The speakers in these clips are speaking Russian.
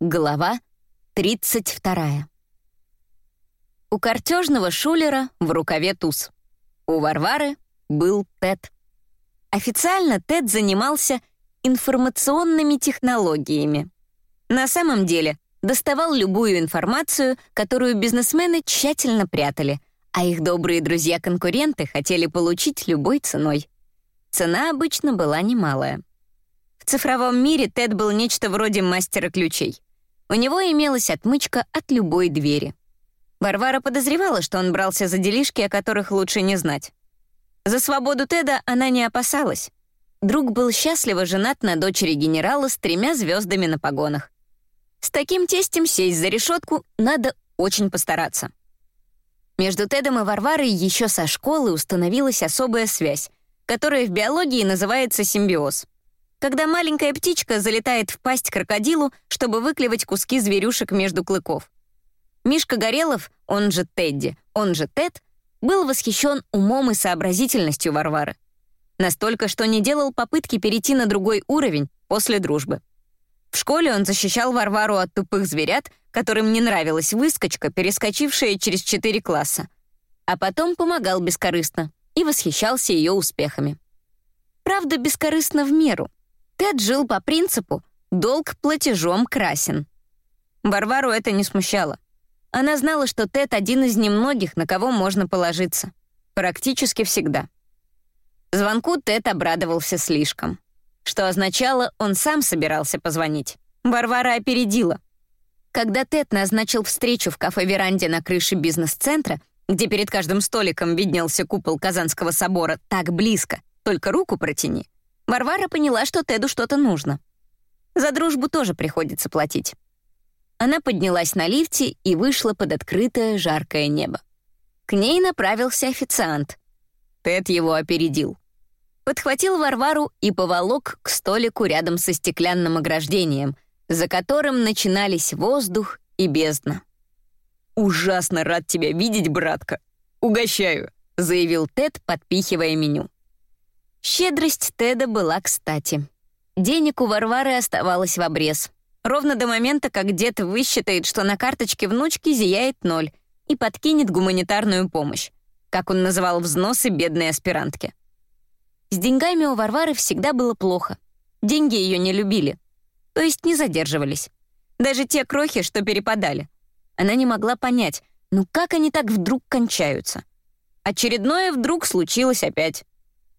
Глава 32. У картежного шулера в рукаве туз. У Варвары был Тед. Официально Тед занимался информационными технологиями. На самом деле доставал любую информацию, которую бизнесмены тщательно прятали, а их добрые друзья-конкуренты хотели получить любой ценой. Цена обычно была немалая. В цифровом мире Тед был нечто вроде мастера ключей. У него имелась отмычка от любой двери. Варвара подозревала, что он брался за делишки, о которых лучше не знать. За свободу Теда она не опасалась. Друг был счастливо женат на дочери генерала с тремя звездами на погонах. С таким тестем сесть за решетку надо очень постараться. Между Тедом и Варварой еще со школы установилась особая связь, которая в биологии называется симбиоз — когда маленькая птичка залетает в пасть крокодилу, чтобы выклевать куски зверюшек между клыков. Мишка Горелов, он же Тедди, он же Тед, был восхищен умом и сообразительностью Варвары. Настолько, что не делал попытки перейти на другой уровень после дружбы. В школе он защищал Варвару от тупых зверят, которым не нравилась выскочка, перескочившая через четыре класса. А потом помогал бескорыстно и восхищался ее успехами. Правда, бескорыстно в меру — Тед жил по принципу «долг платежом красен». Варвару это не смущало. Она знала, что Тед один из немногих, на кого можно положиться. Практически всегда. Звонку Тед обрадовался слишком. Что означало, он сам собирался позвонить. Варвара опередила. Когда Тед назначил встречу в кафе-веранде на крыше бизнес-центра, где перед каждым столиком виднелся купол Казанского собора так близко, только руку протяни, Варвара поняла, что Теду что-то нужно. За дружбу тоже приходится платить. Она поднялась на лифте и вышла под открытое жаркое небо. К ней направился официант. Тед его опередил. Подхватил Варвару и поволок к столику рядом со стеклянным ограждением, за которым начинались воздух и бездна. «Ужасно рад тебя видеть, братка! Угощаю!» — заявил Тед, подпихивая меню. Щедрость Теда была кстати. Денег у Варвары оставалось в обрез. Ровно до момента, как дед высчитает, что на карточке внучки зияет ноль и подкинет гуманитарную помощь, как он называл взносы бедной аспирантки. С деньгами у Варвары всегда было плохо. Деньги ее не любили. То есть не задерживались. Даже те крохи, что перепадали. Она не могла понять, ну как они так вдруг кончаются? Очередное вдруг случилось опять.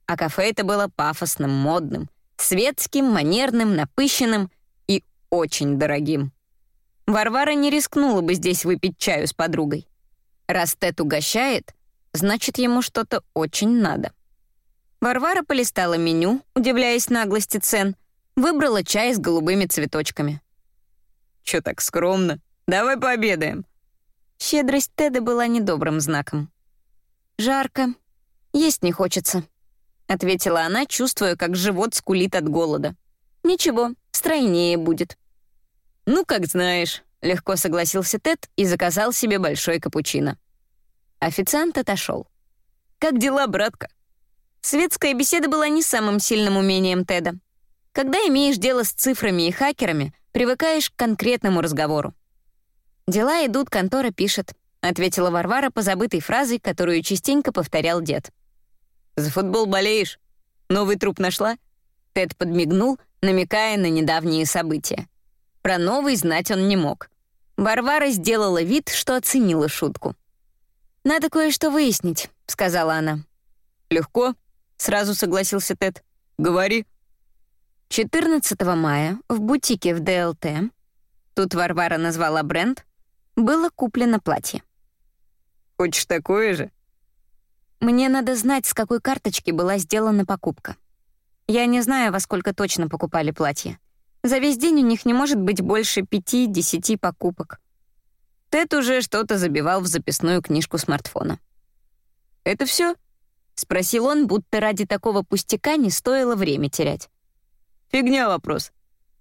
А кафе это было пафосным, модным, светским, манерным, напыщенным и очень дорогим. Варвара не рискнула бы здесь выпить чаю с подругой. Раз Тед угощает, значит, ему что-то очень надо. Варвара полистала меню, удивляясь наглости цен, выбрала чай с голубыми цветочками. «Чё так скромно? Давай пообедаем». Щедрость Теда была недобрым знаком. «Жарко. Есть не хочется», ответила она, чувствуя, как живот скулит от голода. «Ничего, стройнее будет». «Ну, как знаешь», — легко согласился Тед и заказал себе большой капучино. Официант отошел. «Как дела, братка?» Светская беседа была не самым сильным умением Теда. Когда имеешь дело с цифрами и хакерами, привыкаешь к конкретному разговору. «Дела идут, контора пишет», — ответила Варвара по забытой фразой, которую частенько повторял дед. «За футбол болеешь? Новый труп нашла?» Тед подмигнул, намекая на недавние события. Про новый знать он не мог. Варвара сделала вид, что оценила шутку. «Надо кое-что выяснить», — сказала она. «Легко», — сразу согласился Тед. «Говори». 14 мая в бутике в ДЛТ, тут Варвара назвала бренд, было куплено платье. «Хочешь такое же?» Мне надо знать, с какой карточки была сделана покупка. Я не знаю, во сколько точно покупали платье. За весь день у них не может быть больше пяти-десяти покупок. Тед уже что-то забивал в записную книжку смартфона. «Это все? спросил он, будто ради такого пустяка не стоило время терять. «Фигня вопрос.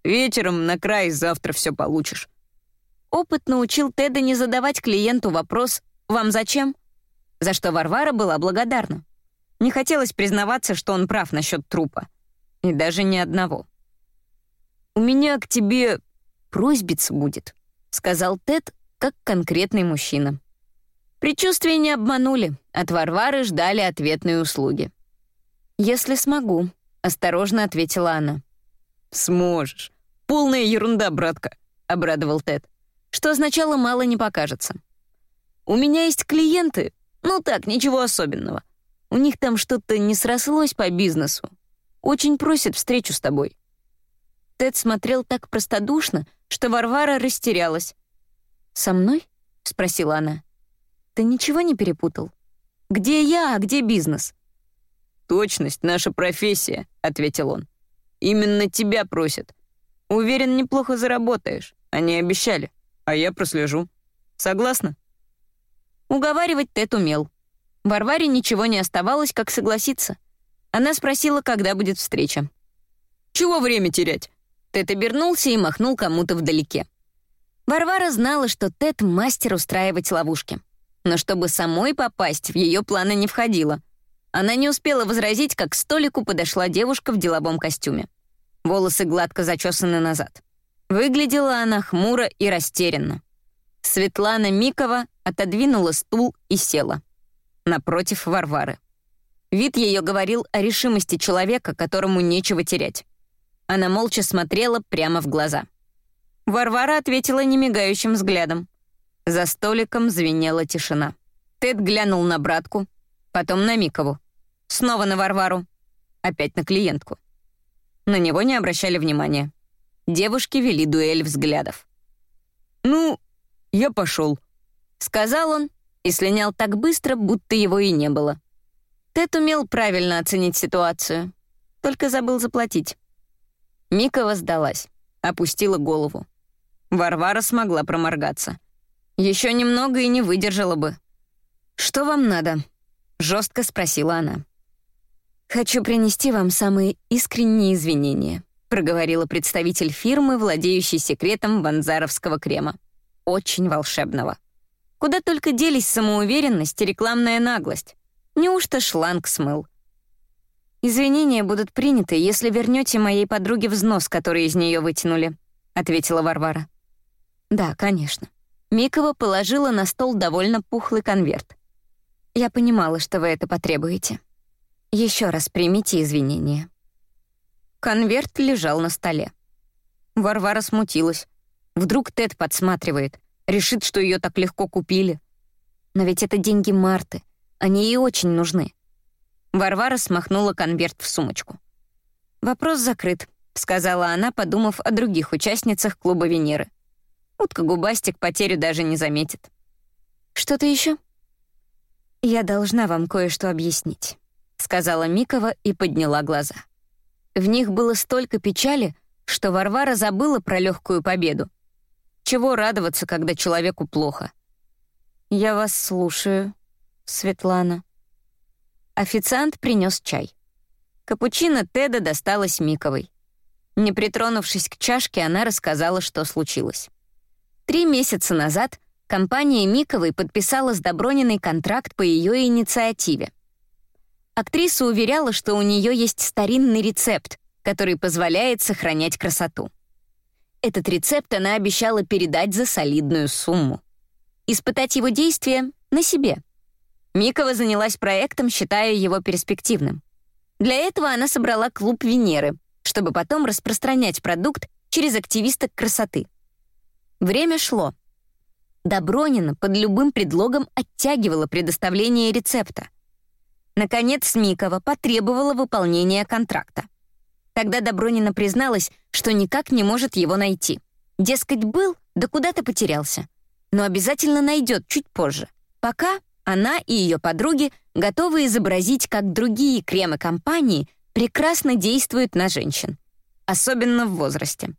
Вечером на край завтра все получишь». Опыт научил Теда не задавать клиенту вопрос «Вам зачем?», за что Варвара была благодарна. Не хотелось признаваться, что он прав насчет трупа. И даже ни одного. «У меня к тебе просьбица будет», — сказал Тед, как конкретный мужчина. Предчувствия не обманули, от Варвары ждали ответные услуги. «Если смогу», — осторожно ответила она. «Сможешь. Полная ерунда, братка», — обрадовал Тед, что означало «мало не покажется». «У меня есть клиенты, ну так, ничего особенного. У них там что-то не срослось по бизнесу. Очень просят встречу с тобой». Тед смотрел так простодушно, что Варвара растерялась. «Со мной?» — спросила она. «Ты ничего не перепутал? Где я, а где бизнес?» «Точность — наша профессия», — ответил он. «Именно тебя просят. Уверен, неплохо заработаешь. Они обещали, а я прослежу. Согласна?» Уговаривать Тед умел. Варваре ничего не оставалось, как согласиться. Она спросила, когда будет встреча. «Чего время терять?» Тед обернулся и махнул кому-то вдалеке. Варвара знала, что Тед — мастер устраивать ловушки. Но чтобы самой попасть, в ее планы не входило. Она не успела возразить, как к столику подошла девушка в деловом костюме. Волосы гладко зачесаны назад. Выглядела она хмуро и растерянно. Светлана Микова отодвинула стул и села. Напротив Варвары. Вид ее говорил о решимости человека, которому нечего терять. Она молча смотрела прямо в глаза. Варвара ответила немигающим взглядом. За столиком звенела тишина. Тед глянул на братку, потом на Микову. Снова на Варвару. Опять на клиентку. На него не обращали внимания. Девушки вели дуэль взглядов. «Ну, я пошел», — сказал он и слинял так быстро, будто его и не было. Тед умел правильно оценить ситуацию, только забыл заплатить. Микова сдалась, опустила голову. Варвара смогла проморгаться. Еще немного и не выдержала бы. «Что вам надо?» — жестко спросила она. «Хочу принести вам самые искренние извинения», — проговорила представитель фирмы, владеющей секретом ванзаровского крема. Очень волшебного. Куда только делись самоуверенность и рекламная наглость. Неужто шланг смыл? «Извинения будут приняты, если вернете моей подруге взнос, который из нее вытянули», — ответила Варвара. «Да, конечно». Микова положила на стол довольно пухлый конверт. «Я понимала, что вы это потребуете. Еще раз примите извинения». Конверт лежал на столе. Варвара смутилась. Вдруг Тед подсматривает, решит, что ее так легко купили. Но ведь это деньги Марты, они ей очень нужны. Варвара смахнула конверт в сумочку. «Вопрос закрыт», — сказала она, подумав о других участницах клуба Венеры. Утка-губастик потерю даже не заметит. «Что-то еще?» «Я должна вам кое-что объяснить», — сказала Микова и подняла глаза. В них было столько печали, что Варвара забыла про легкую победу. Чего радоваться, когда человеку плохо? «Я вас слушаю, Светлана». Официант принес чай. Капучино Теда досталась Миковой. Не притронувшись к чашке, она рассказала, что случилось. Три месяца назад компания Миковой подписала с Доброниной контракт по ее инициативе. Актриса уверяла, что у нее есть старинный рецепт, который позволяет сохранять красоту. Этот рецепт она обещала передать за солидную сумму. Испытать его действие на себе. Микова занялась проектом, считая его перспективным. Для этого она собрала клуб Венеры, чтобы потом распространять продукт через активисток красоты — Время шло. Добронина под любым предлогом оттягивала предоставление рецепта. Наконец Смикова потребовала выполнения контракта. Тогда Добронина призналась, что никак не может его найти. Дескать, был, да куда-то потерялся. Но обязательно найдет чуть позже. Пока она и ее подруги готовы изобразить, как другие кремы компании прекрасно действуют на женщин. Особенно в возрасте.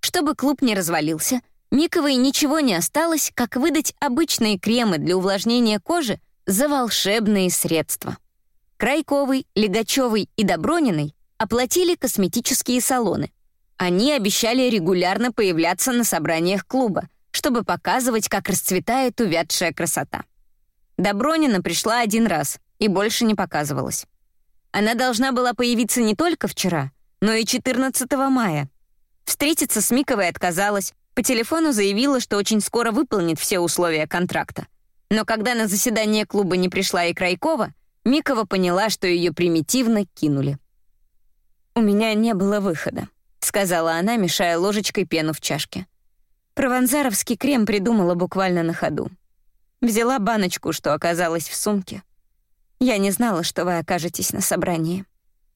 Чтобы клуб не развалился — Миковой ничего не осталось, как выдать обычные кремы для увлажнения кожи за волшебные средства. Крайковой, Легачевой и Доброниной оплатили косметические салоны. Они обещали регулярно появляться на собраниях клуба, чтобы показывать, как расцветает увядшая красота. Добронина пришла один раз и больше не показывалась. Она должна была появиться не только вчера, но и 14 мая. Встретиться с Миковой отказалась, По телефону заявила, что очень скоро выполнит все условия контракта. Но когда на заседание клуба не пришла и Крайкова, Микова поняла, что ее примитивно кинули. «У меня не было выхода», — сказала она, мешая ложечкой пену в чашке. Прованзаровский крем придумала буквально на ходу. Взяла баночку, что оказалась в сумке. Я не знала, что вы окажетесь на собрании.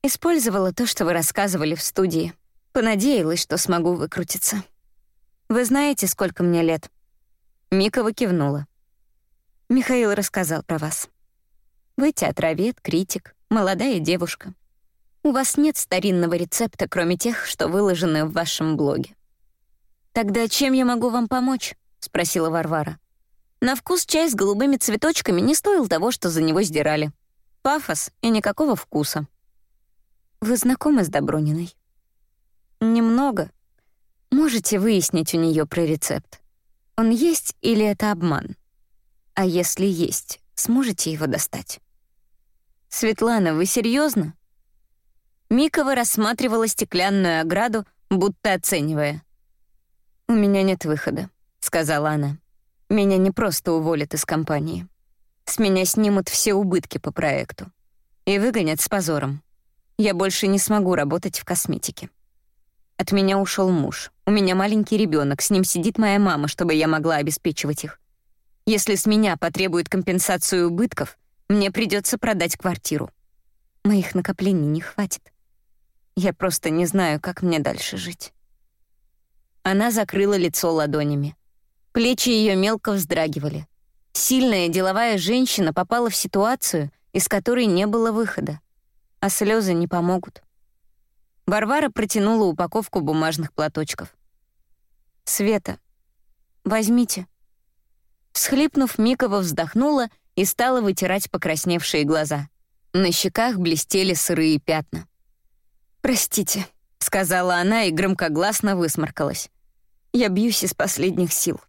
Использовала то, что вы рассказывали в студии. Понадеялась, что смогу выкрутиться. Вы знаете, сколько мне лет?» Микова кивнула. Михаил рассказал про вас. Вы театровед, критик, молодая девушка. У вас нет старинного рецепта, кроме тех, что выложены в вашем блоге. «Тогда чем я могу вам помочь?» — спросила Варвара. На вкус чай с голубыми цветочками не стоил того, что за него сдирали. Пафос и никакого вкуса. «Вы знакомы с Доброниной?» «Немного. Можете выяснить у нее про рецепт. Он есть или это обман? А если есть, сможете его достать?» «Светлана, вы серьезно? Микова рассматривала стеклянную ограду, будто оценивая. «У меня нет выхода», — сказала она. «Меня не просто уволят из компании. С меня снимут все убытки по проекту. И выгонят с позором. Я больше не смогу работать в косметике. От меня ушел муж. У меня маленький ребенок, с ним сидит моя мама, чтобы я могла обеспечивать их. Если с меня потребуют компенсацию убытков, мне придется продать квартиру. Моих накоплений не хватит. Я просто не знаю, как мне дальше жить. Она закрыла лицо ладонями. Плечи ее мелко вздрагивали. Сильная деловая женщина попала в ситуацию, из которой не было выхода. А слезы не помогут. Варвара протянула упаковку бумажных платочков. «Света, возьмите». Всхлипнув, Микова вздохнула и стала вытирать покрасневшие глаза. На щеках блестели сырые пятна. «Простите», — сказала она и громкогласно высморкалась. «Я бьюсь из последних сил.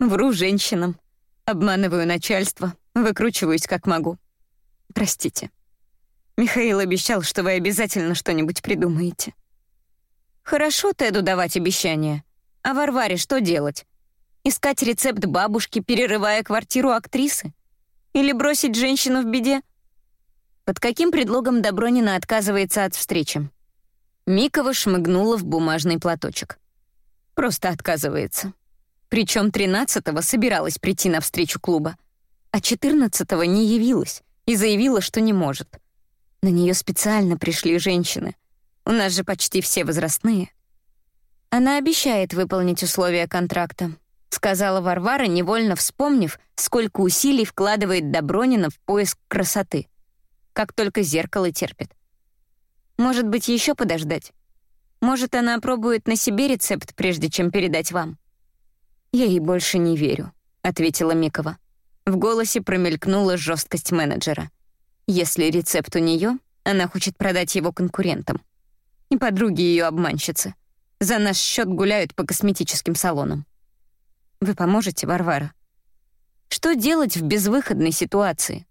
Вру женщинам, обманываю начальство, выкручиваюсь как могу. Простите. Михаил обещал, что вы обязательно что-нибудь придумаете». «Хорошо Теду давать обещания. А Варваре что делать? Искать рецепт бабушки, перерывая квартиру актрисы? Или бросить женщину в беде?» Под каким предлогом Добронина отказывается от встречи? Микова шмыгнула в бумажный платочек. Просто отказывается. Причем тринадцатого собиралась прийти на встречу клуба, а четырнадцатого не явилась и заявила, что не может. На нее специально пришли женщины. У нас же почти все возрастные. Она обещает выполнить условия контракта, сказала Варвара, невольно вспомнив, сколько усилий вкладывает Добронина в поиск красоты. Как только зеркало терпит. Может быть, еще подождать? Может, она опробует на себе рецепт, прежде чем передать вам?» «Я ей больше не верю», — ответила Микова. В голосе промелькнула жесткость менеджера. «Если рецепт у нее, она хочет продать его конкурентам. И подруги ее обманщицы. За наш счет гуляют по косметическим салонам. Вы поможете, Варвара? Что делать в безвыходной ситуации?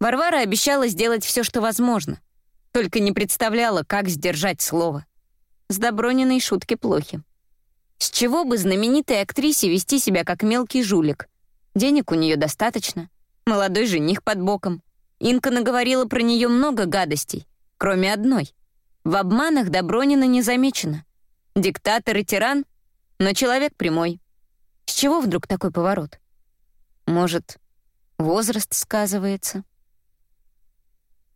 Варвара обещала сделать все, что возможно — только не представляла, как сдержать слово. С Доброниной шутки плохи. С чего бы знаменитой актрисе вести себя как мелкий жулик? Денег у нее достаточно. Молодой жених под боком. Инка наговорила про нее много гадостей, кроме одной. В обманах Добронина не замечена. Диктатор и тиран, но человек прямой. С чего вдруг такой поворот? Может, возраст сказывается?